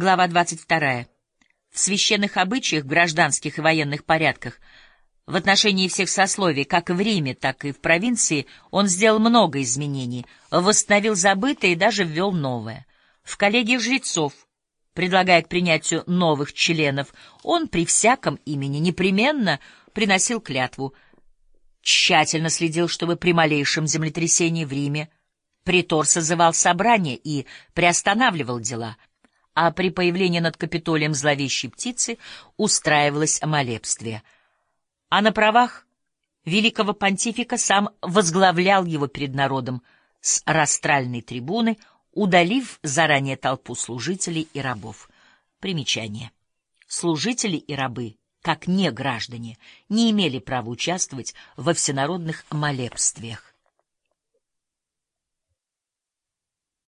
Глава 22. В священных обычаях, гражданских и военных порядках, в отношении всех сословий, как в Риме, так и в провинции, он сделал много изменений, восстановил забытое и даже ввел новое. В коллегиях жрецов, предлагая к принятию новых членов, он при всяком имени непременно приносил клятву, тщательно следил, чтобы при малейшем землетрясении в Риме притор созывал собрание и приостанавливал дела — а при появлении над Капитолием зловещей птицы устраивалось молебствие. А на правах великого понтифика сам возглавлял его перед народом с растральной трибуны, удалив заранее толпу служителей и рабов. Примечание. Служители и рабы, как не граждане, не имели права участвовать во всенародных молебствиях.